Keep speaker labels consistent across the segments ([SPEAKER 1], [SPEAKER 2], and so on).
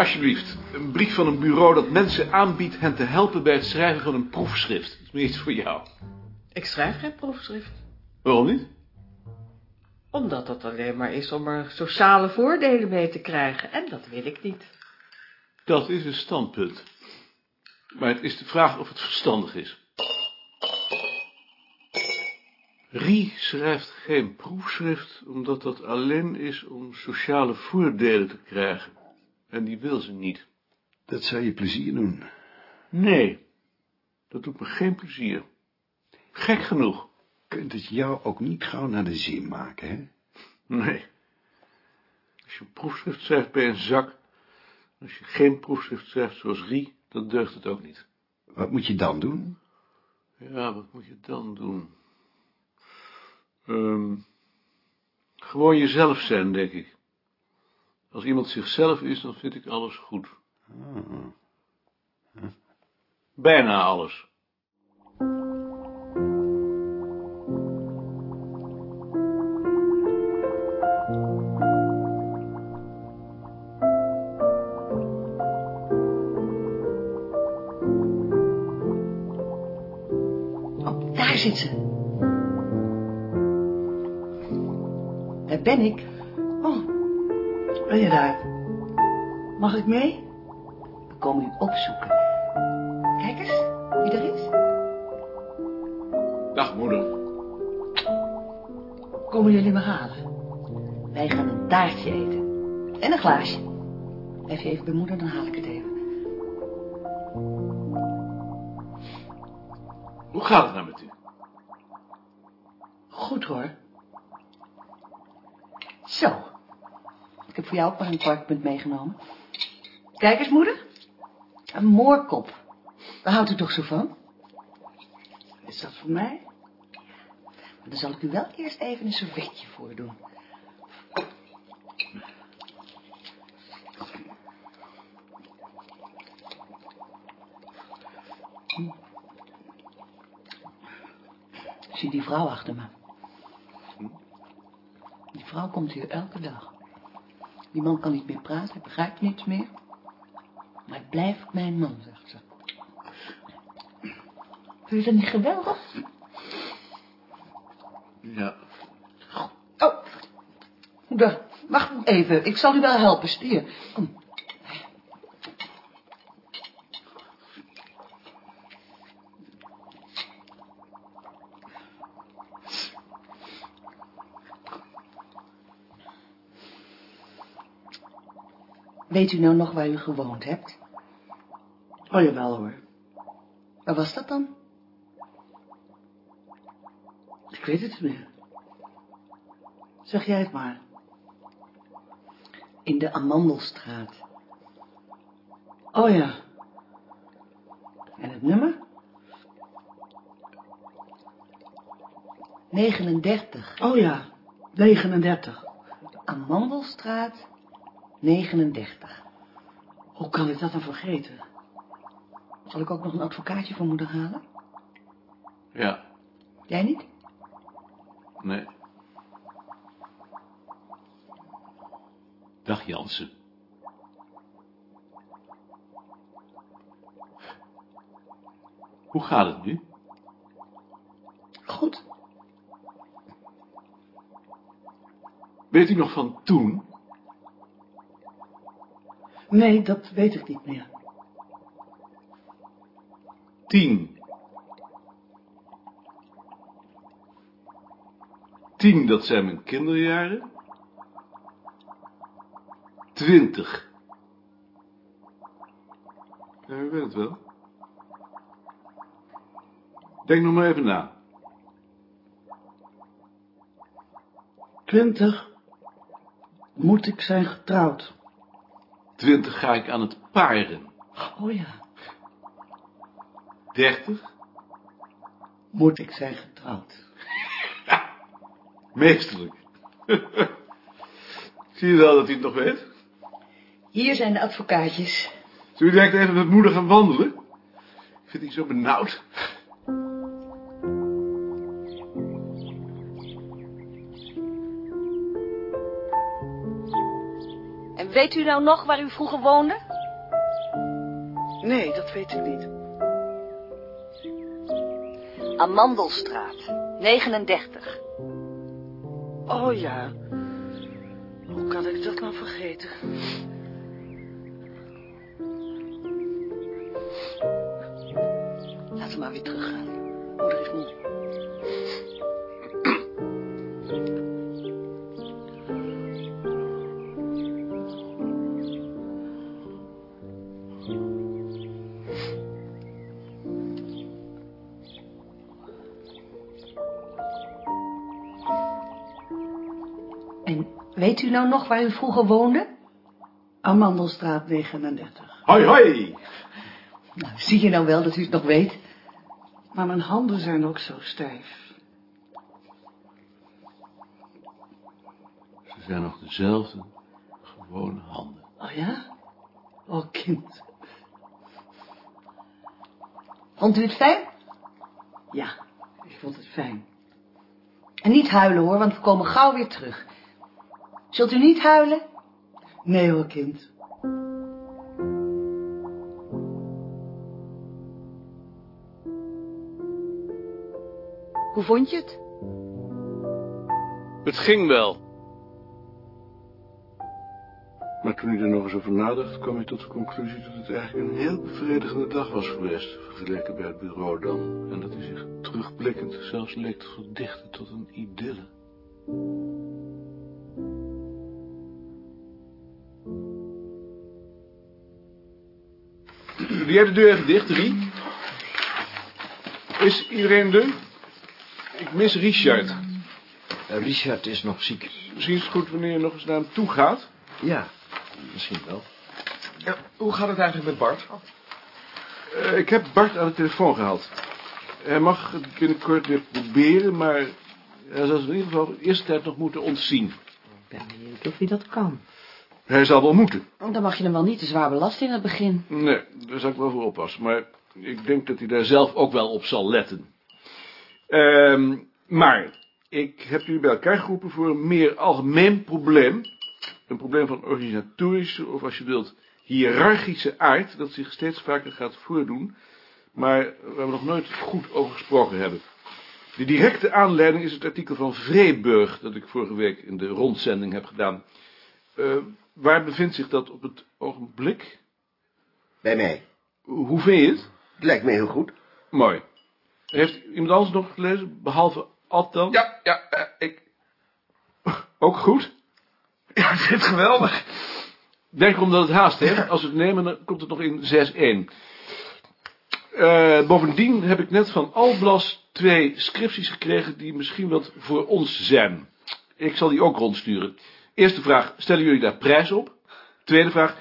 [SPEAKER 1] Alsjeblieft, een brief van een bureau dat mensen aanbiedt hen te helpen bij het schrijven van een proefschrift. Dat is meer iets voor jou.
[SPEAKER 2] Ik schrijf geen proefschrift.
[SPEAKER 1] Waarom niet?
[SPEAKER 2] Omdat dat alleen maar is om er sociale voordelen mee te krijgen. En dat wil ik niet.
[SPEAKER 1] Dat is een standpunt. Maar het is de vraag of het verstandig is. Rie schrijft geen proefschrift, omdat dat alleen is om sociale voordelen te krijgen. En die wil ze niet.
[SPEAKER 3] Dat zou je plezier doen.
[SPEAKER 1] Nee, dat doet me geen plezier. Gek genoeg.
[SPEAKER 3] Kunt het jou ook niet gauw naar de zin maken, hè?
[SPEAKER 1] Nee. Als je een proefschrift schrijft bij een zak, als je geen proefschrift schrijft zoals Rie, dan deugt het ook niet.
[SPEAKER 3] Wat moet je dan doen?
[SPEAKER 1] Ja, wat moet je dan doen? Ehm, gewoon jezelf zijn, denk ik. Als iemand zichzelf is, dan vind ik alles goed. Bijna alles.
[SPEAKER 4] Oh, daar zit ze. Daar ben ik.
[SPEAKER 5] Ben je daar? Mag ik mee?
[SPEAKER 4] We komen u opzoeken. Kijk eens, wie er is.
[SPEAKER 1] Dag, moeder.
[SPEAKER 5] Komen jullie me halen?
[SPEAKER 4] Wij gaan een taartje eten. En een glaasje. Blijf je even bij moeder, dan haal ik het even.
[SPEAKER 1] Hoe gaat het nou met u?
[SPEAKER 5] Goed hoor.
[SPEAKER 4] Zo. Ik heb voor jou ook maar een kwartpunt meegenomen. Kijk eens, moeder. Een moorkop. Daar houdt u toch zo van?
[SPEAKER 5] Is dat voor mij?
[SPEAKER 4] Maar dan zal ik u wel eerst even een servetje voordoen. Zie die vrouw achter me. Die vrouw komt hier elke dag. Die man kan niet meer praten, hij begrijpt niets meer. Maar het blijft mijn man, zegt ze. Vind je dat niet geweldig?
[SPEAKER 1] Ja.
[SPEAKER 4] Oh, moeder, wacht even. Ik zal u wel helpen. Hier, kom. Weet u nou nog waar u gewoond hebt?
[SPEAKER 5] Oh, jawel hoor.
[SPEAKER 4] Waar was dat dan?
[SPEAKER 5] Ik weet het niet meer. Zeg jij het maar.
[SPEAKER 4] In de Amandelstraat.
[SPEAKER 5] Oh ja. En het nummer?
[SPEAKER 4] 39.
[SPEAKER 5] Oh ja, 39.
[SPEAKER 4] Amandelstraat 39.
[SPEAKER 5] Hoe kan ik dat dan vergeten?
[SPEAKER 4] Zal ik ook nog een advocaatje voor moeder halen?
[SPEAKER 1] Ja.
[SPEAKER 4] Jij niet?
[SPEAKER 1] Nee. Dag Jansen. Hoe gaat het nu?
[SPEAKER 5] Goed.
[SPEAKER 1] Weet u nog van toen?
[SPEAKER 5] Nee, dat weet ik niet meer.
[SPEAKER 1] Tien. Tien, dat zijn mijn kinderjaren. Twintig. Ja, u weet het wel. Denk nog maar even na.
[SPEAKER 5] 20 moet ik zijn getrouwd.
[SPEAKER 1] Twintig ga ik aan het paren.
[SPEAKER 5] Oh ja,
[SPEAKER 1] Dertig.
[SPEAKER 5] moet ik zijn getrouwd.
[SPEAKER 1] Meesterlijk. Zie je wel dat hij het nog weet?
[SPEAKER 4] Hier zijn de advocaatjes.
[SPEAKER 1] Zullen we direct even met moeder gaan wandelen? Ik vind die zo benauwd.
[SPEAKER 6] Weet u nou nog waar u vroeger woonde?
[SPEAKER 5] Nee, dat weet ik niet.
[SPEAKER 7] Amandelstraat, 39.
[SPEAKER 5] Oh ja. Hoe kan ik dat nou vergeten?
[SPEAKER 7] Laten we maar weer teruggaan. Moeder is moe. En weet u nou nog waar u vroeger woonde?
[SPEAKER 5] Amandelstraat 39.
[SPEAKER 8] Hoi, hoi.
[SPEAKER 7] Nou, zie je nou wel dat u het nog weet?
[SPEAKER 5] Maar mijn handen zijn ook zo stijf.
[SPEAKER 1] Ze zijn nog dezelfde gewone handen.
[SPEAKER 5] Oh ja? Oh, kind.
[SPEAKER 7] Vond u het fijn?
[SPEAKER 5] Ja, ik vond het fijn.
[SPEAKER 7] En niet huilen hoor, want we komen gauw weer terug. Zult u niet huilen?
[SPEAKER 5] Nee hoor, kind.
[SPEAKER 7] Hoe vond je het?
[SPEAKER 1] Het ging wel. Maar toen hij er nog eens over nadacht, kwam hij tot de conclusie dat het eigenlijk een heel bevredigende dag was geweest, vergeleken bij het bureau dan. En dat hij zich terugblikkend zelfs leek te verdichten tot een idylle. Doe jij de deur even dicht, Rie? Is iedereen er? Ik mis Richard.
[SPEAKER 8] Eh, Richard is nog ziek.
[SPEAKER 1] Misschien is het goed wanneer je nog eens naar hem toe gaat.
[SPEAKER 8] Ja, misschien wel.
[SPEAKER 6] hoe gaat het eigenlijk met Bart?
[SPEAKER 1] Eh, ik heb Bart aan de telefoon gehaald. Hij mag het binnenkort weer proberen, maar hij zal in ieder geval de eerste tijd nog moeten ontzien.
[SPEAKER 9] Ik ben benieuwd of hij dat kan.
[SPEAKER 1] Hij zal wel moeten.
[SPEAKER 9] Dan mag je hem wel niet te zwaar belasten in het begin.
[SPEAKER 1] Nee, daar zal ik wel voor oppassen. Maar ik denk dat hij daar zelf ook wel op zal letten. Ehm, maar ik heb jullie bij elkaar geroepen voor een meer algemeen probleem. Een probleem van organisatorische, of als je wilt, hiërarchische aard, dat zich steeds vaker gaat voordoen, maar waar we nog nooit goed over gesproken hebben. De directe aanleiding is het artikel van Vreeburg, dat ik vorige week in de rondzending heb gedaan. Eh, waar bevindt zich dat op het ogenblik?
[SPEAKER 10] Bij mij.
[SPEAKER 1] Hoe vind je het?
[SPEAKER 10] Het lijkt me heel goed.
[SPEAKER 1] Mooi. Heeft iemand anders nog gelezen, behalve Altan?
[SPEAKER 6] Ja, ja, eh, ik...
[SPEAKER 1] Ook goed?
[SPEAKER 6] Ja, ik vind het geweldig.
[SPEAKER 1] Denk omdat het haast heeft. Als we het nemen, dan komt het nog in 6-1. Eh, bovendien heb ik net van Alblas twee scripties gekregen die misschien wat voor ons zijn. Ik zal die ook rondsturen. Eerste vraag, stellen jullie daar prijs op? Tweede vraag,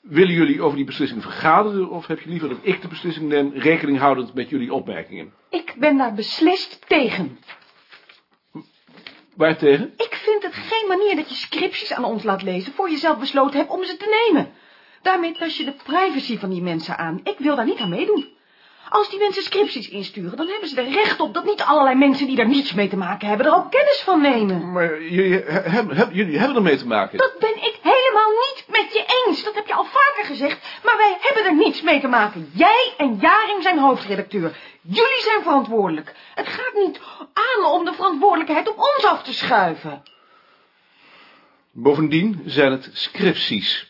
[SPEAKER 1] willen jullie over die beslissing vergaderen of heb je liever dat ik de beslissing neem, rekening houdend met jullie opmerkingen?
[SPEAKER 7] Ik ben daar beslist tegen.
[SPEAKER 1] Waar tegen?
[SPEAKER 7] Ik vind het geen manier dat je scripties aan ons laat lezen... voor je zelf besloten hebt om ze te nemen. Daarmee tas je de privacy van die mensen aan. Ik wil daar niet aan meedoen. Als die mensen scripties insturen, dan hebben ze er recht op... dat niet allerlei mensen die daar niets mee te maken hebben... er ook kennis van nemen.
[SPEAKER 1] Maar jullie, jullie hebben ermee te maken.
[SPEAKER 7] Dat ben ik helemaal niet met je eens. Dat heb je al vaker gezegd. Maar wij hebben er niets mee te maken. Jij en Jaring zijn hoofdredacteur. Jullie zijn verantwoordelijk. Het gaat niet aan om de verantwoordelijkheid op ons af te schuiven.
[SPEAKER 1] Bovendien zijn het scripties.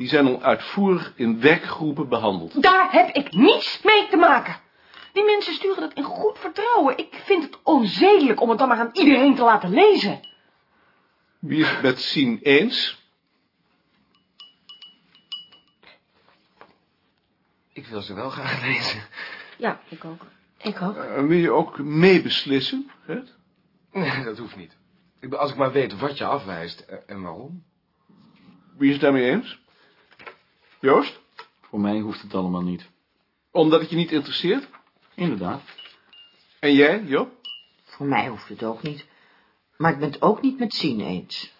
[SPEAKER 1] Die zijn al uitvoerig in werkgroepen behandeld.
[SPEAKER 7] Daar heb ik niets mee te maken. Die mensen sturen dat in goed vertrouwen. Ik vind het onzedelijk om het dan maar aan iedereen te laten lezen.
[SPEAKER 1] Wie is het met Sien eens?
[SPEAKER 6] Ik wil ze wel graag lezen.
[SPEAKER 9] Ja, ik ook. Ik ook.
[SPEAKER 1] En wil je ook meebeslissen, Gert?
[SPEAKER 6] Nee, dat hoeft niet. Ik, als ik maar weet wat je afwijst eh, en waarom.
[SPEAKER 1] Wie is het daarmee eens? Joost?
[SPEAKER 11] Voor mij hoeft het allemaal niet.
[SPEAKER 1] Omdat het je niet interesseert?
[SPEAKER 11] Inderdaad.
[SPEAKER 1] En jij, Joop?
[SPEAKER 9] Voor mij hoeft het ook niet. Maar ik ben het ook niet met Sien eens.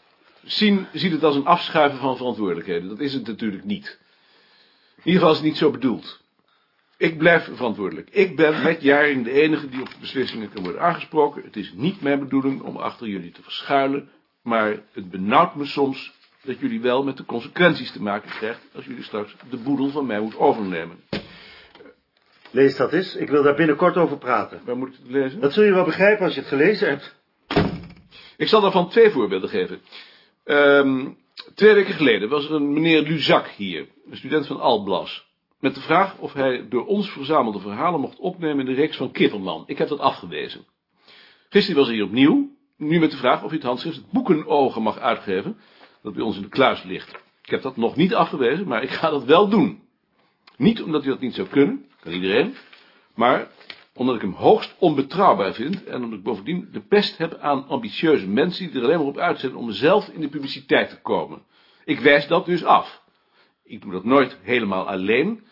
[SPEAKER 1] Sien ziet het als een afschuiven van verantwoordelijkheden. Dat is het natuurlijk niet. In ieder geval is het niet zo bedoeld. Ik blijf verantwoordelijk. Ik ben met Jaring de enige die op de beslissingen kan worden aangesproken. Het is niet mijn bedoeling om achter jullie te verschuilen, maar het benauwt me soms dat jullie wel met de consequenties te maken krijgt als jullie straks de boedel van mij moet overnemen.
[SPEAKER 10] Lees dat eens. Ik wil daar binnenkort over praten.
[SPEAKER 1] Waar moet ik het lezen?
[SPEAKER 10] Dat zul je wel begrijpen als je het gelezen hebt.
[SPEAKER 1] Ik zal daarvan twee voorbeelden geven. Ehm, twee weken geleden was er een meneer Luzak hier, een student van Alblas, met de vraag of hij door ons verzamelde verhalen mocht opnemen in de reeks van Kipperman. Ik heb dat afgewezen. Gisteren was hij hier opnieuw, nu met de vraag of hij het handschrift Boekenogen mag uitgeven, dat bij ons in de kluis ligt. Ik heb dat nog niet afgewezen, maar ik ga dat wel doen. Niet omdat hij dat niet zou kunnen, kan iedereen, maar omdat ik hem hoogst onbetrouwbaar vind en omdat ik bovendien de pest heb aan ambitieuze mensen die er alleen maar op uit zijn om zelf in de publiciteit te komen. Ik wijs dat dus af. Ik doe dat nooit helemaal alleen.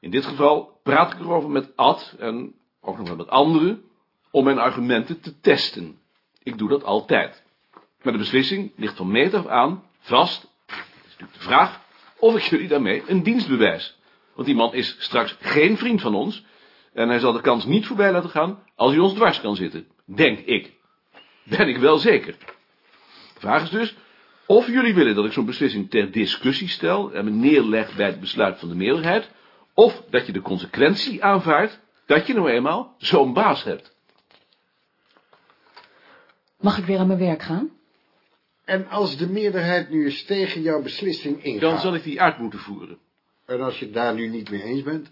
[SPEAKER 1] In dit geval praat ik erover met Ad en ook nog wel met anderen om mijn argumenten te testen. Ik doe dat altijd. Maar de beslissing ligt van meet af aan vast. Het is natuurlijk de vraag of ik jullie daarmee een dienst bewijs. Want die man is straks geen vriend van ons en hij zal de kans niet voorbij laten gaan als hij ons dwars kan zitten. Denk ik. Ben ik wel zeker. De vraag is dus of jullie willen dat ik zo'n beslissing ter discussie stel en me neerleg bij het besluit van de meerderheid, of dat je de consequentie aanvaardt dat je nou eenmaal zo'n baas hebt.
[SPEAKER 4] Mag ik weer aan mijn werk gaan?
[SPEAKER 3] En als de meerderheid nu eens tegen jouw beslissing ingaat...
[SPEAKER 1] Dan zal ik die uit moeten voeren.
[SPEAKER 3] En als je het daar nu niet mee eens bent...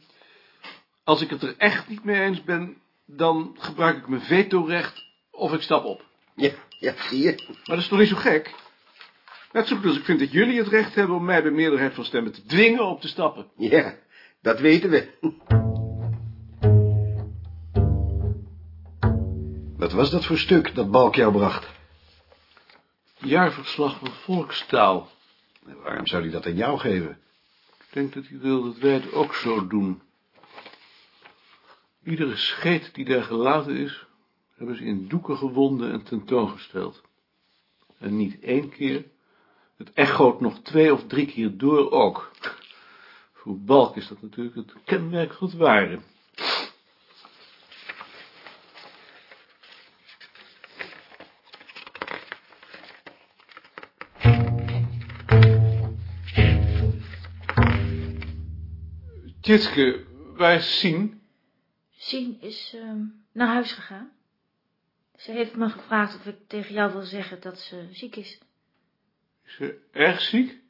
[SPEAKER 1] Als ik het er echt niet mee eens ben, dan gebruik ik mijn vetorecht of ik stap op.
[SPEAKER 12] Ja, ja, zie je.
[SPEAKER 1] Maar dat is toch niet zo gek? Net zo goed als ik vind dat jullie het recht hebben om mij bij meerderheid van stemmen te dwingen op te stappen.
[SPEAKER 12] Ja, dat weten we.
[SPEAKER 3] Wat was dat voor stuk dat Balk jou bracht?
[SPEAKER 1] Jaarverslag van Volkstaal.
[SPEAKER 3] En waarom zou hij dat aan jou geven?
[SPEAKER 1] Ik denk dat hij wil dat wij het ook zo doen. Iedere scheet die daar gelaten is, hebben ze in doeken gewonden en tentoongesteld. En niet één keer, het echoot nog twee of drie keer door ook. Voor Balk is dat natuurlijk het kenmerk van het ware. Tjitske, waar is Sien?
[SPEAKER 13] Sien is ehm, naar huis gegaan. Ze heeft me gevraagd of ik tegen jou wil zeggen dat ze ziek is.
[SPEAKER 1] Is ze erg ziek?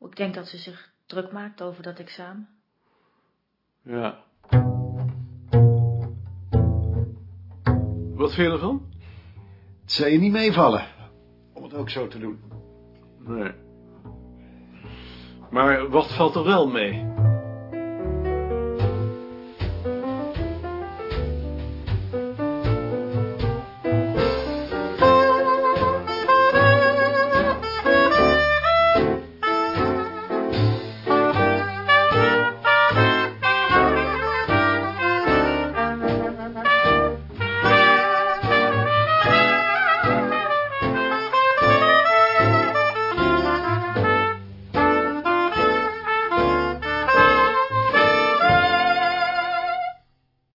[SPEAKER 13] Ik denk dat ze zich druk maakt over dat examen.
[SPEAKER 1] Ja. Wat vind je ervan?
[SPEAKER 3] Het zou je niet meevallen, om het ook zo te doen.
[SPEAKER 1] Nee. Maar wat valt er wel mee?